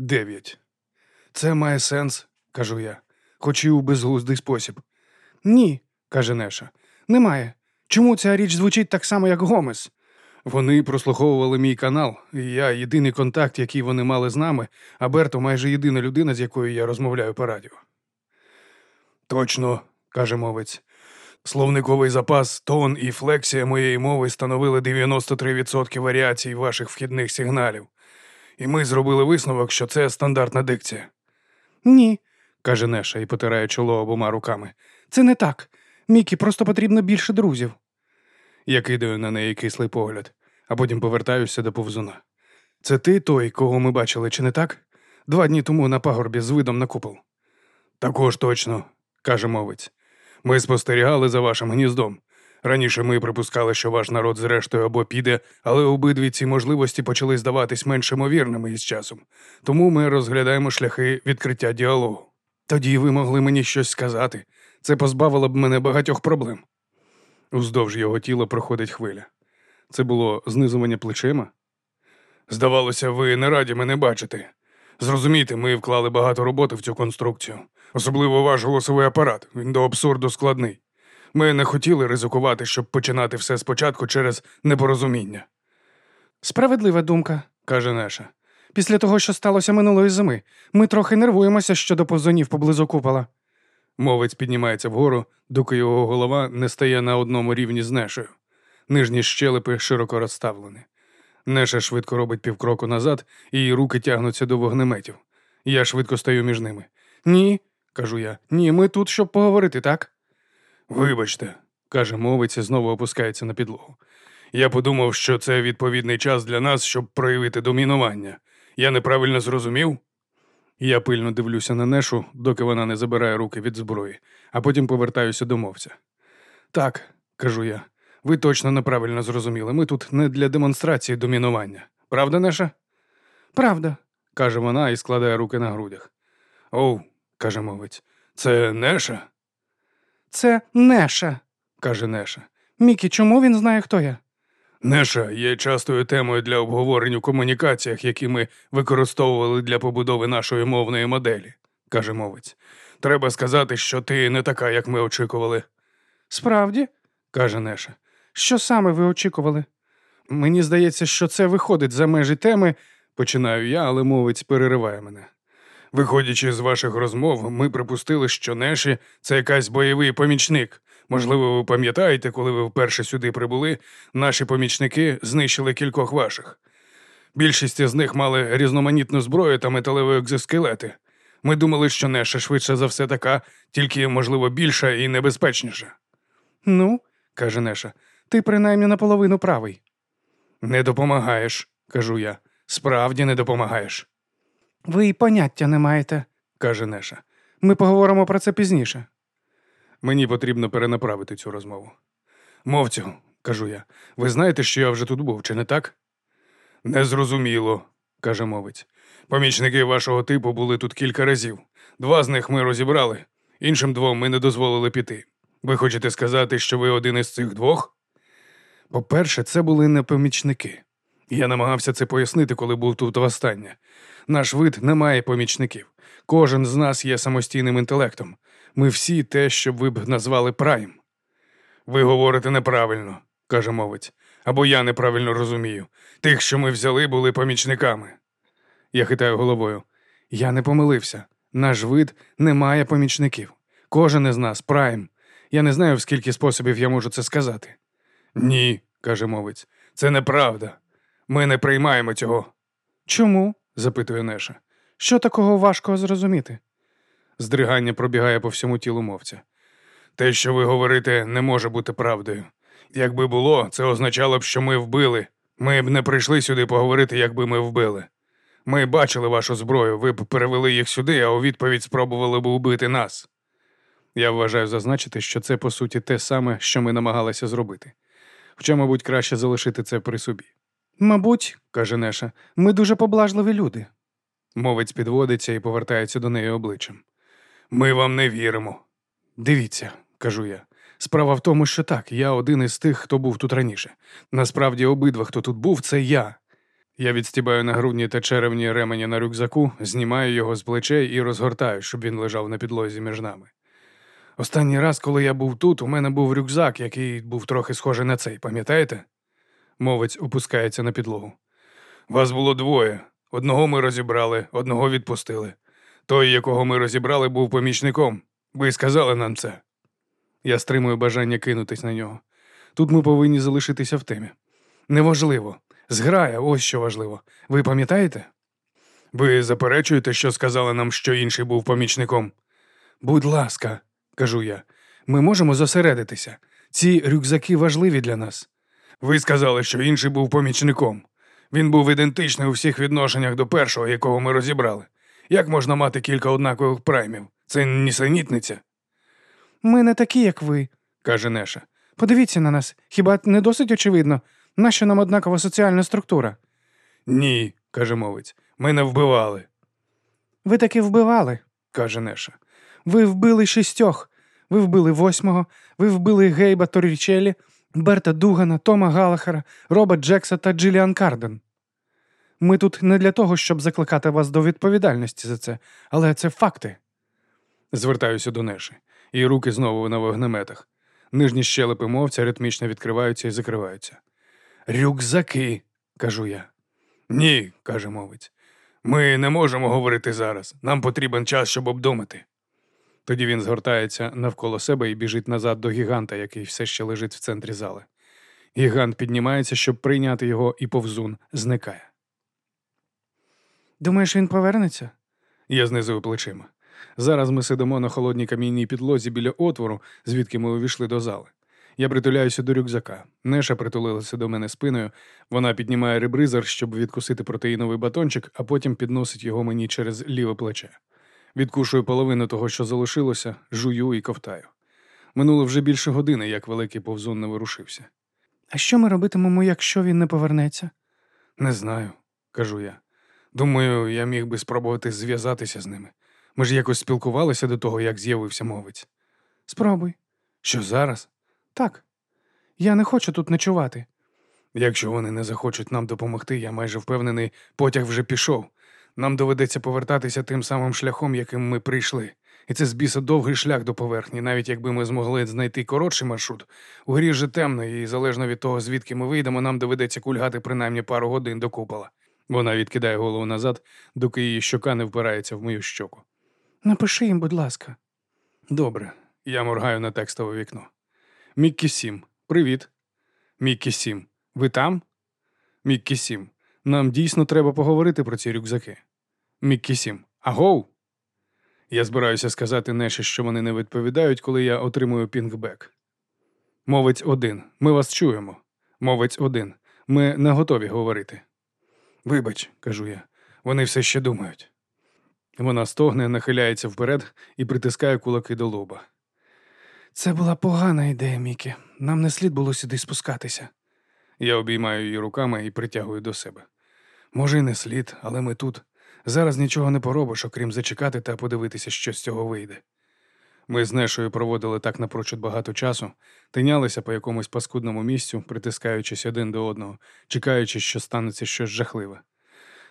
Дев'ять. Це має сенс, кажу я, хоч і у безглуздий спосіб. Ні, каже Неша. Немає. Чому ця річ звучить так само, як Гомес? Вони прослуховували мій канал, і я єдиний контакт, який вони мали з нами, а Берто майже єдина людина, з якою я розмовляю по радіо. Точно, каже мовець. Словниковий запас, тон і флексія моєї мови становили 93% варіацій ваших вхідних сигналів. І ми зробили висновок, що це стандартна дикція. Ні, каже Неша і потирає чоло обома руками. це не так. Мікі просто потрібно більше друзів. Я кидаю на неї кислий погляд, а потім повертаюся до повзуна. Це ти той, кого ми бачили, чи не так? Два дні тому на пагорбі з видом на купол. Також точно, каже мовець. Ми спостерігали за вашим гніздом. Раніше ми припускали, що ваш народ зрештою або піде, але обидві ці можливості почали здаватись менш ймовірними із часом. Тому ми розглядаємо шляхи відкриття діалогу. Тоді ви могли мені щось сказати. Це позбавило б мене багатьох проблем. Уздовж його тіла проходить хвиля. Це було знизування плечима. Здавалося, ви не раді мене бачити. Зрозумійте, ми вклали багато роботи в цю конструкцію, особливо ваш голосовий апарат. Він до абсурду складний. Ми не хотіли ризикувати, щоб починати все спочатку через непорозуміння, Справедлива думка. каже Неша. Після того, що сталося минулої зими, ми трохи нервуємося щодо повзунів поблизу купола. Мовець піднімається вгору, доки його голова не стає на одному рівні з Нешею. Нижні щелепи широко розставлені. Неша швидко робить півкроку назад, і її руки тягнуться до вогнеметів. Я швидко стаю між ними. Ні, Кажу я. ні, ми тут, щоб поговорити, так? Вибачте, каже мовець і знову опускається на підлогу. Я подумав, що це відповідний час для нас, щоб проявити домінування. Я неправильно зрозумів? Я пильно дивлюся на Нешу, доки вона не забирає руки від зброї, а потім повертаюся до мовця. Так, кажу я, ви точно неправильно зрозуміли. Ми тут не для демонстрації домінування. Правда, Неша? Правда. каже вона і складає руки на грудях. Оу, каже мовець, це Неша? Це Неша. каже Неша. Мікі, чому він знає, хто я? Неша є частою темою для обговорень у комунікаціях, які ми використовували для побудови нашої мовної моделі, каже мовець. Треба сказати, що ти не така, як ми очікували, Справді? каже Неша. Що саме ви очікували? Мені здається, що це виходить за межі теми, починаю я, але мовець перериває мене. Виходячи з ваших розмов, ми припустили, що Неші це якась бойовий помічник. Можливо, ви пам'ятаєте, коли ви вперше сюди прибули, наші помічники знищили кількох ваших. Більшість з них мали різноманітну зброю та металеві екзоскелети. Ми думали, що Неша швидше за все така, тільки, можливо, більша і небезпечніша. Ну, каже Неша. ти принаймні наполовину правий. Не допомагаєш, кажу я. Справді не допомагаєш, Ви й поняття не маєте. каже Неша. Ми поговоримо про це пізніше. Мені потрібно перенаправити цю розмову. Мовцю, кажу я, ви знаєте, що я вже тут був, чи не так? Незрозуміло, каже мовець. Помічники вашого типу були тут кілька разів. Два з них ми розібрали, іншим двом ми не дозволили піти. Ви хочете сказати, що ви один із цих двох? По-перше, це були не помічники. Я намагався це пояснити, коли був тут востаннє. Наш вид не має помічників. Кожен з нас є самостійним інтелектом. Ми всі те, що ви б назвали прайм. Ви говорите неправильно, каже мовець, або я неправильно розумію. Тих, що ми взяли, були помічниками. Я хитаю головою. Я не помилився. Наш вид не має помічників. Кожен із нас прайм. Я не знаю, в скільки способів я можу це сказати. Ні, каже мовець, це неправда. Ми не приймаємо цього. Чому? запитує Неша. Що такого важкого зрозуміти? Здригання пробігає по всьому тілу мовця. Те, що ви говорите, не може бути правдою. Якби було, це означало б, що ми вбили. Ми б не прийшли сюди поговорити, якби ми вбили. Ми бачили вашу зброю, ви б перевели їх сюди, а у відповідь спробували б убити нас. Я вважаю зазначити, що це по суті те саме, що ми намагалися зробити. Хоча, мабуть, краще залишити це при собі, Мабуть, каже Неша. ми дуже поблажливі люди. Мовець підводиться і повертається до неї обличчям. Ми вам не віримо. Дивіться, кажу я. Справа в тому, що так, я один із тих, хто був тут раніше. Насправді, обидва, хто тут був, це я. Я відстібаю на грудні та черевні ремені на рюкзаку, знімаю його з плечей і розгортаю, щоб він лежав на підлозі між нами. Останній раз, коли я був тут, у мене був рюкзак, який був трохи схожий на цей, пам'ятаєте? Мовець опускається на підлогу. Вас було двоє. Одного ми розібрали, одного відпустили. Той, якого ми розібрали, був помічником. Ви сказали нам це. Я стримую бажання кинутись на нього. Тут ми повинні залишитися в темі. Неважливо. Зграя, ось що важливо. Ви пам'ятаєте? Ви заперечуєте, що сказали нам, що інший був помічником? Будь ласка, кажу я, ми можемо зосередитися. Ці рюкзаки важливі для нас. Ви сказали, що інший був помічником. Він був ідентичний у всіх відношеннях до першого, якого ми розібрали. Як можна мати кілька однакових праймів? Це нісенітниця, Ми не такі, як ви. каже Неша. Подивіться на нас. Хіба не досить очевидно? Нащо нам однакова соціальна структура? Ні, каже мовець. Ми не вбивали, Ви таки вбивали. каже Неша. Ви вбили шістьох. Ви вбили восьмого, ви вбили Гейба Торрічелі, Берта Дугана, Тома Галахера, Роба Джекса та Джиліан Карден. Ми тут не для того, щоб закликати вас до відповідальності за це, але це факти. Звертаюся до Неші. Її руки знову на вогнеметах. Нижні щелепи мовця ритмічно відкриваються і закриваються. Рюкзаки, кажу я. Ні, каже мовець. Ми не можемо говорити зараз. Нам потрібен час, щоб обдумати. Тоді він згортається навколо себе і біжить назад до гіганта, який все ще лежить в центрі зали. Гігант піднімається, щоб прийняти його, і повзун зникає. Думаєш, він повернеться? Я знизую плечима. Зараз ми сидимо на холодній кам'яній підлозі біля отвору, звідки ми увійшли до зали. Я притуляюся до рюкзака. Неша притулилася до мене спиною. Вона піднімає ребризер, щоб відкусити протеїновий батончик, а потім підносить його мені через ліве плече. Відкушую половину того, що залишилося, жую і ковтаю. Минуло вже більше години, як великий повзун не вирушився. А що ми робитимемо, якщо він не повернеться? Не знаю, кажу я. Думаю, я міг би спробувати зв'язатися з ними. Ми ж якось спілкувалися до того, як з'явився мовець. Спробуй. Що зараз? Так. Я не хочу тут ночувати. Якщо вони не захочуть нам допомогти, я майже впевнений, потяг вже пішов. Нам доведеться повертатися тим самим шляхом, яким ми прийшли. І це з біса довгий шлях до поверхні, навіть якби ми змогли знайти коротший маршрут. У грі вже темно, і залежно від того, звідки ми вийдемо, нам доведеться кульгати принаймні пару годин до купола. Вона відкидає голову назад, доки її щока не впирається в мою щоку. Напиши їм, будь ласка. Добре, я моргаю на текстове вікно. Міккі Сім, привіт. Міккі Сім, ви там? Міккі Сім, нам дійсно треба поговорити про ці рюкзаки. Міккі Сім, агоу. Я збираюся сказати Неші, що вони не відповідають, коли я отримую пінгбек. Мовець один. Ми вас чуємо. Мовець один. Ми не готові говорити. Вибач, кажу я, вони все ще думають. Вона стогне, нахиляється вперед і притискає кулаки до лоба. Це була погана ідея, Мікі. Нам не слід було сюди спускатися. Я обіймаю її руками і притягую до себе. Може, й не слід, але ми тут. Зараз нічого не поробиш, окрім зачекати та подивитися, що з цього вийде. Ми з Нешою проводили так напрочуд багато часу, тинялися по якомусь паскудному місцю, притискаючись один до одного, чекаючи, що станеться щось жахливе.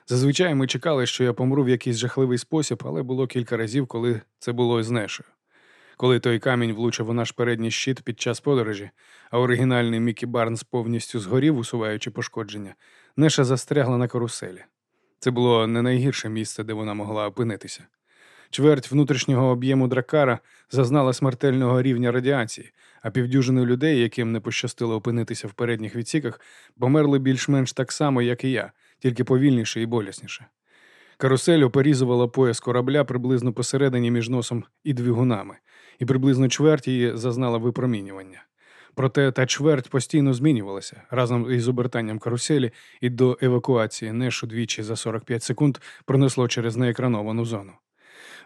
Зазвичай ми чекали, що я помру в якийсь жахливий спосіб, але було кілька разів, коли це було з Нешою. Коли той камінь влучив у наш передній щит під час подорожі, а оригінальний Мікі Барнс повністю згорів, усуваючи пошкодження, Неша застрягла на каруселі. Це було не найгірше місце, де вона могла опинитися. Чверть внутрішнього об'єму дракара зазнала смертельного рівня радіації, а півдюжини людей, яким не пощастило опинитися в передніх відсіках, померли більш-менш так само, як і я, тільки повільніше і болісніше. Карусель оперізувала пояс корабля приблизно посередині між носом і двигунами, і приблизно чверть її зазнала випромінювання. Проте та чверть постійно змінювалася разом із обертанням каруселі і до евакуації Нешу двічі за 45 секунд пронесло через неекрановану зону.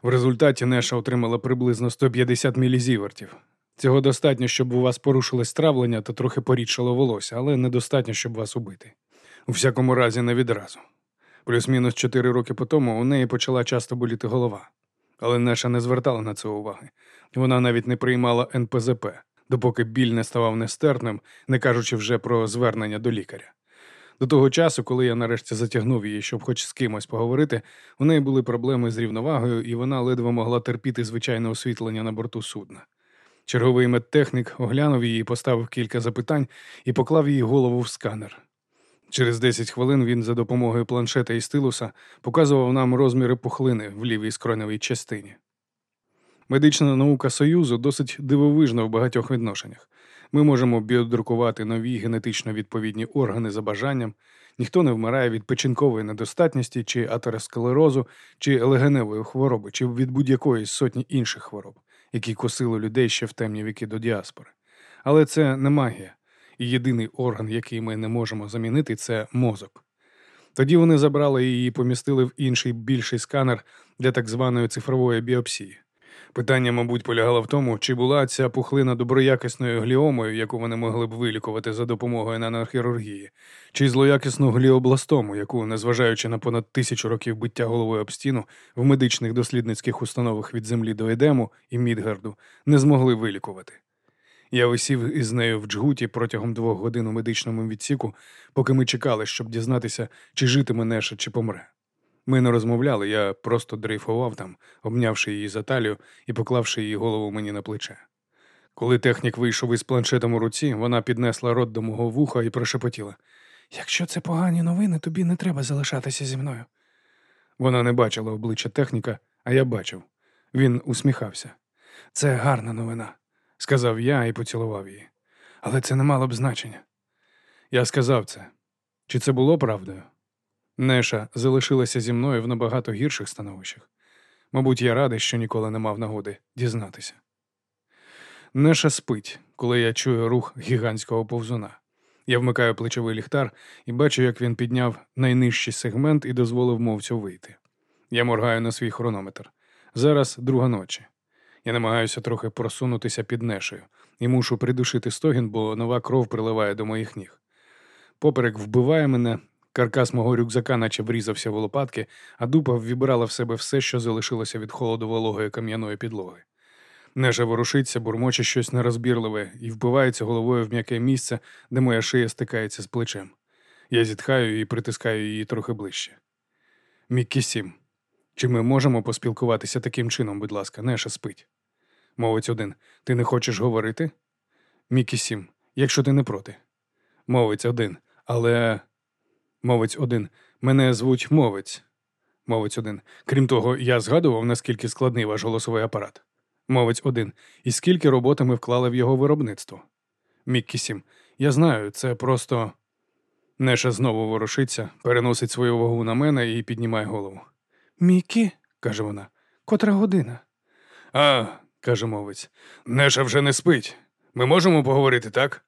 В результаті Неша отримала приблизно 150 мілізівертів. Цього достатньо, щоб у вас порушилось травлення та трохи порідшало волосся, але недостатньо, щоб вас убити. У всякому разі, не відразу. Плюс-мінус 4 роки по тому у неї почала часто боліти голова. Але Неша не звертала на це уваги. Вона навіть не приймала НПЗП, допоки біль не ставав нестерпним, не кажучи вже про звернення до лікаря. До того часу, коли я нарешті затягнув її, щоб хоч з кимось поговорити, у неї були проблеми з рівновагою, і вона ледве могла терпіти звичайне освітлення на борту судна. Черговий медтехнік оглянув її, поставив кілька запитань і поклав її голову в сканер. Через 10 хвилин він за допомогою планшета і стилуса показував нам розміри пухлини в лівій скроневій частині. Медична наука Союзу досить дивовижна в багатьох відношеннях. Ми можемо біодрукувати нові генетично відповідні органи за бажанням. Ніхто не вмирає від печінкової недостатності, чи атеросклерозу, чи легеневої хвороби, чи від будь-якої сотні інших хвороб, які косили людей ще в темні віки до діаспори. Але це не магія. І єдиний орган, який ми не можемо замінити, це мозок. Тоді вони забрали її і помістили в інший більший сканер для так званої цифрової біопсії. Питання, мабуть, полягало в тому, чи була ця пухлина доброякісною гліомою, яку вони могли б вилікувати за допомогою нанохірургії, чи злоякісну гліобластому, яку, незважаючи на понад тисячу років биття головою об стіну в медичних дослідницьких установах від землі до Едему і Мідгарду, не змогли вилікувати. Я висів із нею в джгуті протягом двох годин у медичному відсіку, поки ми чекали, щоб дізнатися, чи житиме Неша, чи помре. Ми не розмовляли, я просто дрейфував там, обнявши її за талію і поклавши її голову мені на плече. Коли технік вийшов із планшетом у руці, вона піднесла рот до мого вуха і прошепотіла. Якщо це погані новини, тобі не треба залишатися зі мною. Вона не бачила обличчя техніка, а я бачив. Він усміхався. Це гарна новина, Сказав я і поцілував її. але це не мало б значення. Я сказав це. Чи це було правдою? Неша залишилася зі мною в набагато гірших становищах. Мабуть, я радий, що ніколи не мав нагоди дізнатися. Неша спить, коли я чую рух гігантського повзуна. Я вмикаю плечовий ліхтар і бачу, як він підняв найнижчий сегмент і дозволив мовцю вийти. Я моргаю на свій хронометр. Зараз друга ночі. Я намагаюся трохи просунутися під нешею і мушу придушити стогін, бо нова кров приливає до моїх ніг. Поперек вбиває мене, каркас мого рюкзака, наче врізався в лопатки, а дупа ввібрала в себе все, що залишилося від холоду вологої кам'яної підлоги. Неша ворушиться, бурмоче щось нерозбірливе і вбивається головою в м'яке місце, де моя шия стикається з плечем. Я зітхаю і притискаю її трохи ближче. Міккі Сім, чи ми можемо поспілкуватися таким чином, будь ласка, Неша спить. Мовець один. Ти не хочеш говорити? Мікі Сім, якщо ти не проти. Мовець один. Але. Мовець один. Мене звуть мовець. Мовець один. Крім того, я згадував, наскільки складний ваш голосовий апарат. Мовець один. І скільки роботи ми вклали в його виробництво. Міккі Сім. Я знаю, це просто. Неша знову ворушиться, переносить свою вагу на мене і піднімає голову. Мікі, каже вона. котра година? А, каже мовець, Неша вже не спить. Ми можемо поговорити, так?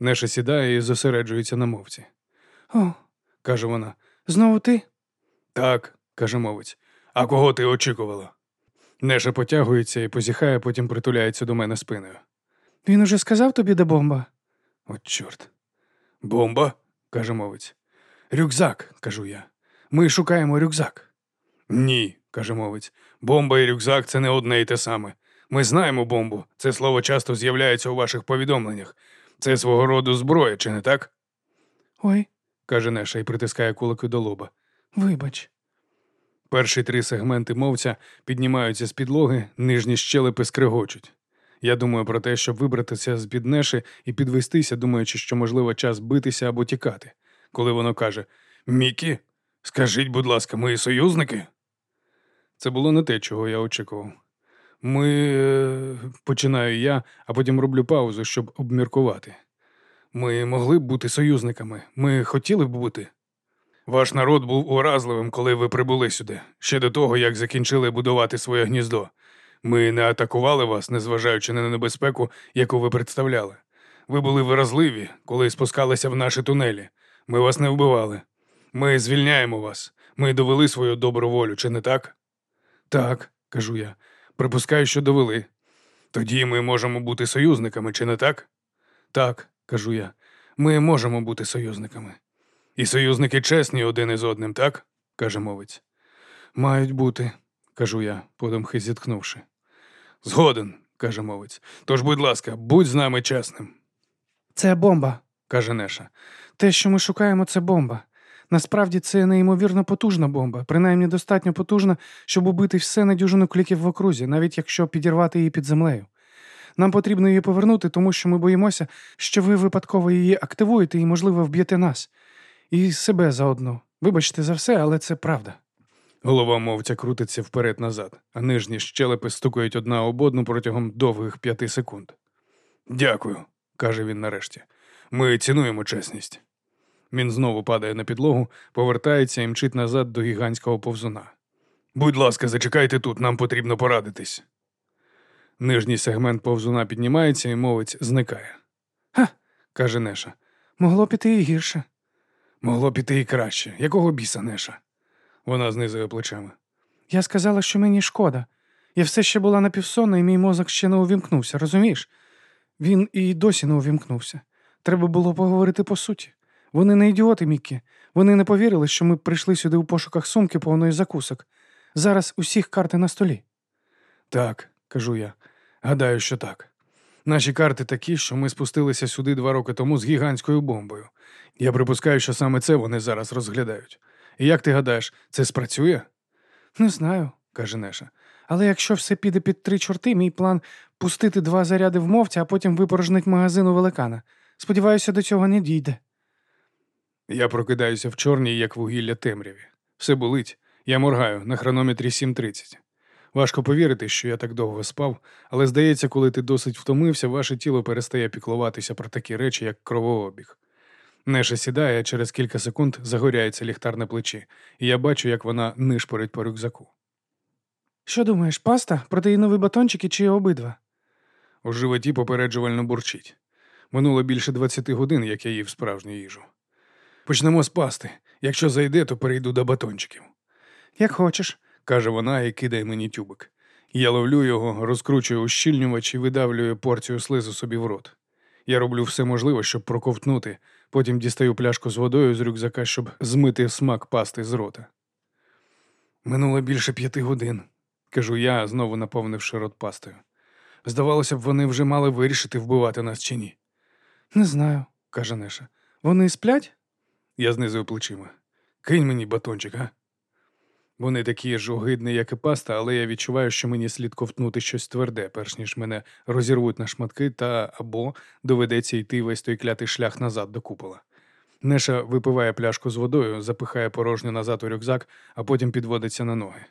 Неша сідає і зосереджується на мовці. О, каже вона. знову ти? Так, каже мовець. А кого ти очікувала? Неша потягується і позіхає, потім притуляється до мене спиною. Він уже сказав тобі, де бомба? От чорт. Бомба? каже мовець. Рюкзак, кажу я. Ми шукаємо рюкзак. Ні, каже мовець. Бомба і рюкзак це не одне і те саме. Ми знаємо бомбу. Це слово часто з'являється у ваших повідомленнях. Це свого роду зброя, чи не так? Ой, каже Неша і притискає кулаки до лоба. вибач. Перші три сегменти мовця піднімаються з підлоги, нижні щелепи скригочуть. Я думаю про те, щоб вибратися з під неші і підвестися, думаючи, що можливо час битися або тікати. Коли воно каже Мікі, скажіть, будь ласка, ми союзники? Це було не те, чого я очікував. Ми е, починаю я, а потім роблю паузу, щоб обміркувати. Ми могли б бути союзниками. Ми хотіли б бути. Ваш народ був уразливим, коли ви прибули сюди, ще до того, як закінчили будувати своє гніздо. Ми не атакували вас, незважаючи на небезпеку, яку ви представляли. Ви були виразливі, коли спускалися в наші тунелі. Ми вас не вбивали. Ми звільняємо вас. Ми довели свою добру волю, чи не так? Так, кажу я. Припускаю, що довели. Тоді ми можемо бути союзниками, чи не так? Так, кажу я. Ми можемо бути союзниками. І союзники чесні один із одним, так? каже мовець. Мають бути, кажу я, подумки зіткнувши. Згоден, каже мовець. Тож, будь ласка, будь з нами чесним, Це бомба. каже Неша. Те, що ми шукаємо, це бомба. Насправді це неймовірно потужна бомба, принаймні достатньо потужна, щоб убити все на дюжину кліків в окрузі, навіть якщо підірвати її під землею. Нам потрібно її повернути, тому що ми боїмося, що ви випадково її активуєте і, можливо, вб'єте нас. І себе заодно. Вибачте за все, але це правда. Голова мовця крутиться вперед-назад, а нижні щелепи стукають одна об одну протягом довгих п'яти секунд. Дякую, каже він нарешті. Ми цінуємо чесність. Він знову падає на підлогу, повертається і мчить назад до гігантського повзуна. Будь ласка, зачекайте тут, нам потрібно порадитись. Нижній сегмент повзуна піднімається і мовець зникає. Ха, каже Неша. могло піти і гірше. Могло піти і краще. Якого біса Неша? Вона знизує плечами. Я сказала, що мені шкода. Я все ще була напівсонна, і мій мозок ще не увімкнувся, розумієш? Він і досі не увімкнувся. Треба було поговорити по суті. Вони не ідіоти, Міккі. Вони не повірили, що ми прийшли сюди у пошуках сумки повної закусок. Зараз усіх карти на столі. Так, кажу я. Гадаю, що так. Наші карти такі, що ми спустилися сюди два роки тому з гігантською бомбою. Я припускаю, що саме це вони зараз розглядають. І як ти гадаєш, це спрацює? Не знаю, каже Неша. Але якщо все піде під три чорти, мій план пустити два заряди в мовця, а потім випорожнить магазин у великана. Сподіваюся, до цього не дійде. Я прокидаюся в чорній, як вугілля темряві. Все болить. Я моргаю на хронометрі 7.30. Важко повірити, що я так довго спав, але здається, коли ти досить втомився, ваше тіло перестає піклуватися про такі речі, як кровообіг. Неша сідає, а через кілька секунд загоряється ліхтар на плечі, і я бачу, як вона нишпорить по рюкзаку. Що думаєш, паста, протеїнові батончики чи обидва? У животі попереджувально бурчить. Минуло більше 20 годин, як я їв справжню їжу. Почнемо з пасти. Якщо зайде, то перейду до батончиків, Як хочеш. Каже вона і кидає мені тюбик. Я ловлю його, розкручую ущільнювач і видавлюю порцію слизу собі в рот. Я роблю все можливе, щоб проковтнути, потім дістаю пляшку з водою з рюкзака, щоб змити смак пасти з рота. Минуло більше п'яти годин, кажу я, знову наповнивши рот пастою. Здавалося б, вони вже мали вирішити, вбивати нас чи ні, Не знаю. каже Неша. Вони сплять? Я знизую плечима. Кинь мені батончик, а? Вони такі ж огидні, як і паста, але я відчуваю, що мені слід ковтнути щось тверде, перш ніж мене розірвуть на шматки, та або доведеться йти весь той клятий шлях назад до купола. Неша випиває пляшку з водою, запихає порожню назад у рюкзак, а потім підводиться на ноги.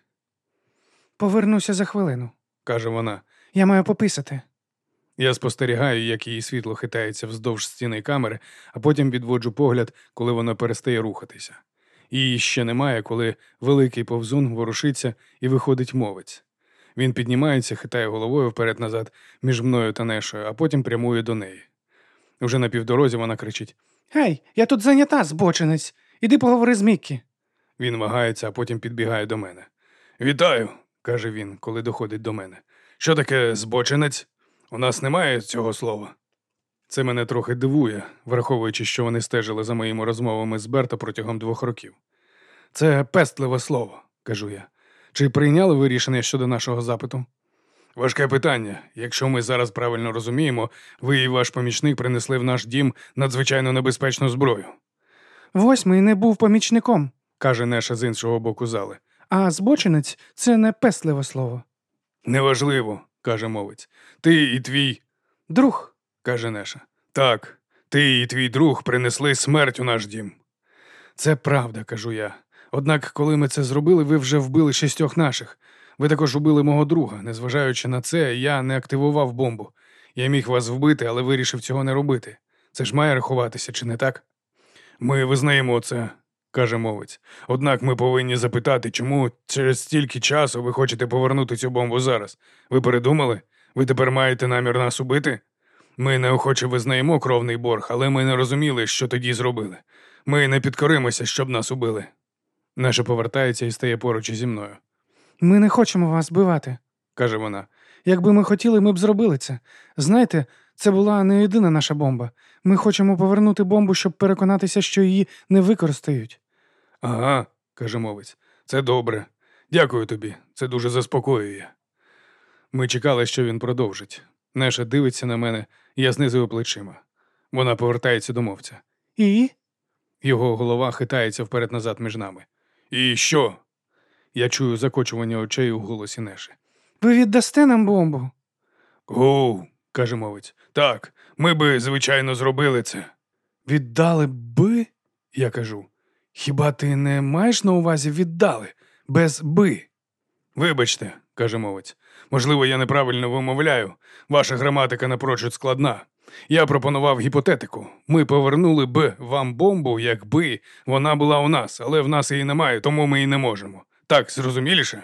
Повернуся за хвилину. Каже вона. Я маю пописати. Я спостерігаю, як її світло хитається вздовж стіни камери, а потім відводжу погляд, коли вона перестає рухатися. Її ще немає, коли великий повзун ворушиться і виходить мовець. Він піднімається, хитає головою вперед-назад між мною та Нешою, а потім прямує до неї. Уже на півдорозі вона кричить: Гей, я тут зайнята, збочинець. Іди поговори з Міккі. він вагається, а потім підбігає до мене. Вітаю, каже він, коли доходить до мене. Що таке збочинець? У нас немає цього слова. Це мене трохи дивує, враховуючи, що вони стежили за моїми розмовами з Берта протягом двох років. Це пестливе слово, кажу я. Чи прийняли ви рішення щодо нашого запиту? Важке питання. Якщо ми зараз правильно розуміємо, ви і ваш помічник принесли в наш дім надзвичайно небезпечну зброю, Восьмий не був помічником, каже Неша з іншого боку зали. а збочинець це не пестливе слово. Неважливо, каже мовець. Ти і твій Друг, каже Неша. Так, ти і твій друг принесли смерть у наш дім. Це правда, кажу я. Однак, коли ми це зробили, ви вже вбили шістьох наших. Ви також убили мого друга. Незважаючи на це, я не активував бомбу. Я міг вас вбити, але вирішив цього не робити. Це ж має рахуватися, чи не так? Ми визнаємо це, каже мовець. Однак ми повинні запитати, чому через стільки часу ви хочете повернути цю бомбу зараз. Ви передумали? Ви тепер маєте намір нас убити? Ми неохоче визнаємо кровний борг, але ми не розуміли, що тоді зробили. Ми не підкоримося, щоб нас убили. Наша повертається і стає поруч зі мною, ми не хочемо вас вбивати. каже вона. Якби ми хотіли, ми б зробили це. Знаєте, це була не єдина наша бомба. Ми хочемо повернути бомбу, щоб переконатися, що її не використають. Ага, каже мовець. Це добре. Дякую тобі. Це дуже заспокоює. Ми чекали, що він продовжить. Неша дивиться на мене, я знизую плечима. Вона повертається до мовця. І? Його голова хитається вперед-назад між нами. І що? Я чую закочування очей у голосі Неші. Ви віддасте нам бомбу? Гу, каже мовець. Так, ми би, звичайно, зробили це. Віддали би? Я кажу. Хіба ти не маєш на увазі віддали? Без би. Вибачте, каже мовець. Можливо, я неправильно вимовляю. Ваша граматика напрочуд складна. Я пропонував гіпотетику. Ми повернули б вам бомбу, якби вона була у нас, але в нас її немає, тому ми її не можемо. Так, зрозуміліше?